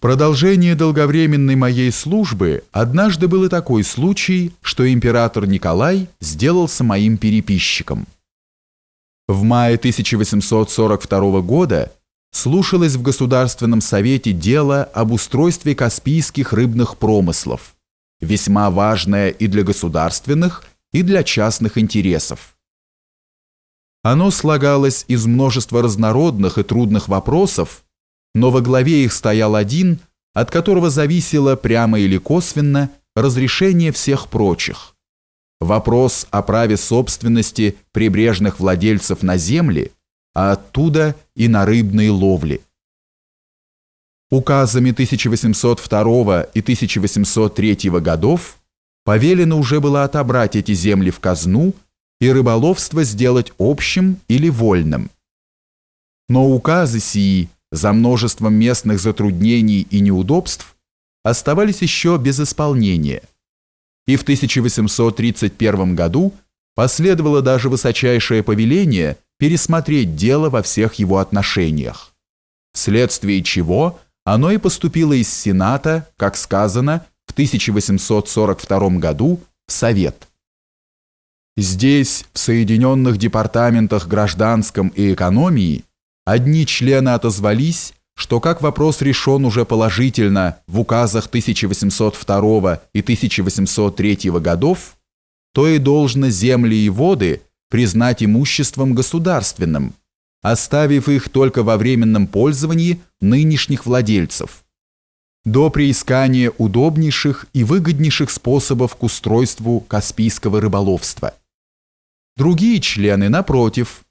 продолжение долговременной моей службы однажды был и такой случай, что император Николай сделался моим переписчиком. В мае 1842 года слушалось в Государственном совете дело об устройстве каспийских рыбных промыслов, весьма важное и для государственных, и для частных интересов. Оно слагалось из множества разнородных и трудных вопросов, но во главе их стоял один, от которого зависело прямо или косвенно разрешение всех прочих. Вопрос о праве собственности прибрежных владельцев на земли, а оттуда и на рыбные ловли. Указами 1802 и 1803 годов повелено уже было отобрать эти земли в казну и рыболовство сделать общим или вольным. Но указы сии за множеством местных затруднений и неудобств оставались еще без исполнения. И в 1831 году последовало даже высочайшее повеление пересмотреть дело во всех его отношениях, вследствие чего оно и поступило из Сената, как сказано, в 1842 году в Совет. Здесь, в Соединенных Департаментах гражданском и экономии, Одни члены отозвались, что как вопрос решен уже положительно в указах 1802 и 1803 годов, то и должно земли и воды признать имуществом государственным, оставив их только во временном пользовании нынешних владельцев, до приискания удобнейших и выгоднейших способов к устройству каспийского рыболовства. Другие члены, напротив,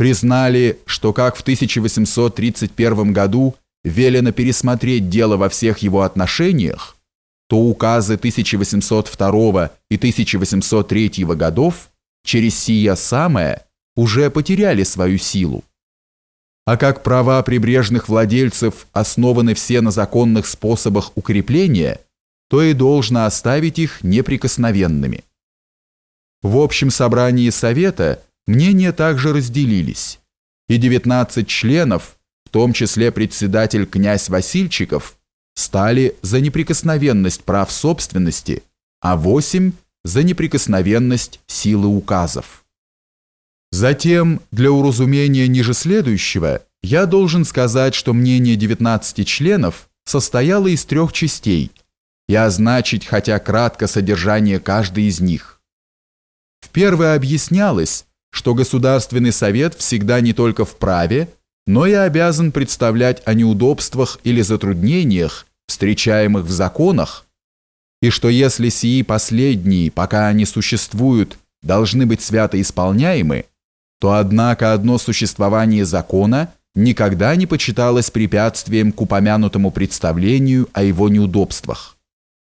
признали, что как в 1831 году велено пересмотреть дело во всех его отношениях, то указы 1802 и 1803 годов через сия самое уже потеряли свою силу. А как права прибрежных владельцев основаны все на законных способах укрепления, то и должно оставить их неприкосновенными. В общем собрании Совета – Мнения также разделились, и 19 членов, в том числе председатель князь Васильчиков, стали за неприкосновенность прав собственности, а 8 за неприкосновенность силы указов. Затем, для уразумения ниже следующего, я должен сказать, что мнение 19 членов состояло из трех частей и означить хотя кратко содержание каждой из них. В первой объяснялось, что Государственный Совет всегда не только вправе, но и обязан представлять о неудобствах или затруднениях, встречаемых в законах, и что если сии последние, пока они существуют, должны быть свято исполняемы, то однако одно существование закона никогда не почиталось препятствием к упомянутому представлению о его неудобствах,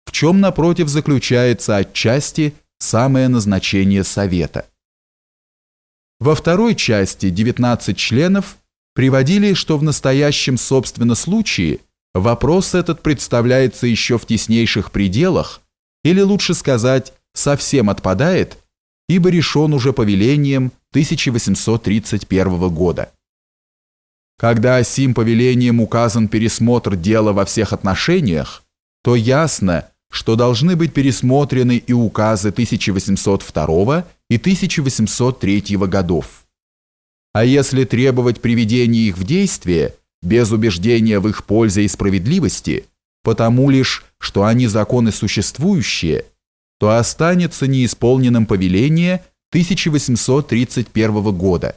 в чем, напротив, заключается отчасти самое назначение Совета. Во второй части 19 членов приводили, что в настоящем, собственно, случае вопрос этот представляется еще в теснейших пределах, или лучше сказать, совсем отпадает, ибо решен уже повелением 1831 года. Когда сим повелением указан пересмотр дела во всех отношениях, то ясно, что должны быть пересмотрены и указы 1802 и 1803 годов. А если требовать приведения их в действие, без убеждения в их пользе и справедливости, потому лишь, что они законы существующие, то останется неисполненным повеление 1831 года.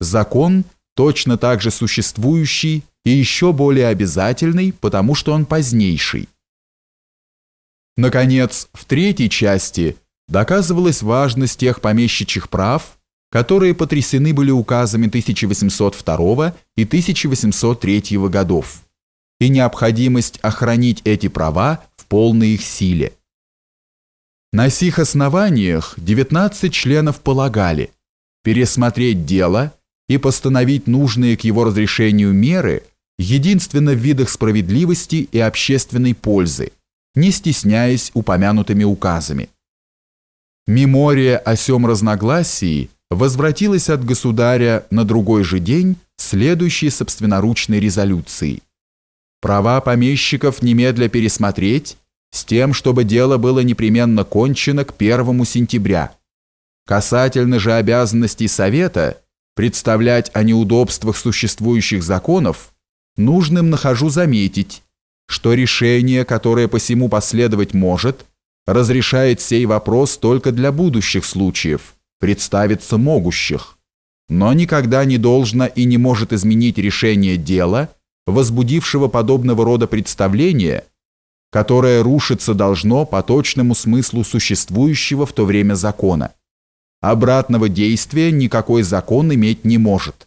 Закон точно так же существующий и еще более обязательный, потому что он позднейший. Наконец, в третьей части доказывалась важность тех помещичьих прав, которые потрясены были указами 1802 и 1803 годов, и необходимость охранить эти права в полной их силе. На сих основаниях 19 членов полагали пересмотреть дело и постановить нужные к его разрешению меры единственно в видах справедливости и общественной пользы, не стесняясь упомянутыми указами. Мемория о сём разногласии возвратилась от государя на другой же день следующей собственноручной резолюции. Права помещиков немедля пересмотреть, с тем, чтобы дело было непременно кончено к 1 сентября. Касательно же обязанностей Совета представлять о неудобствах существующих законов, нужным нахожу заметить, что решение, которое посему последовать может, разрешает сей вопрос только для будущих случаев, представиться могущих, но никогда не должно и не может изменить решение дела, возбудившего подобного рода представление, которое рушиться должно по точному смыслу существующего в то время закона. Обратного действия никакой закон иметь не может.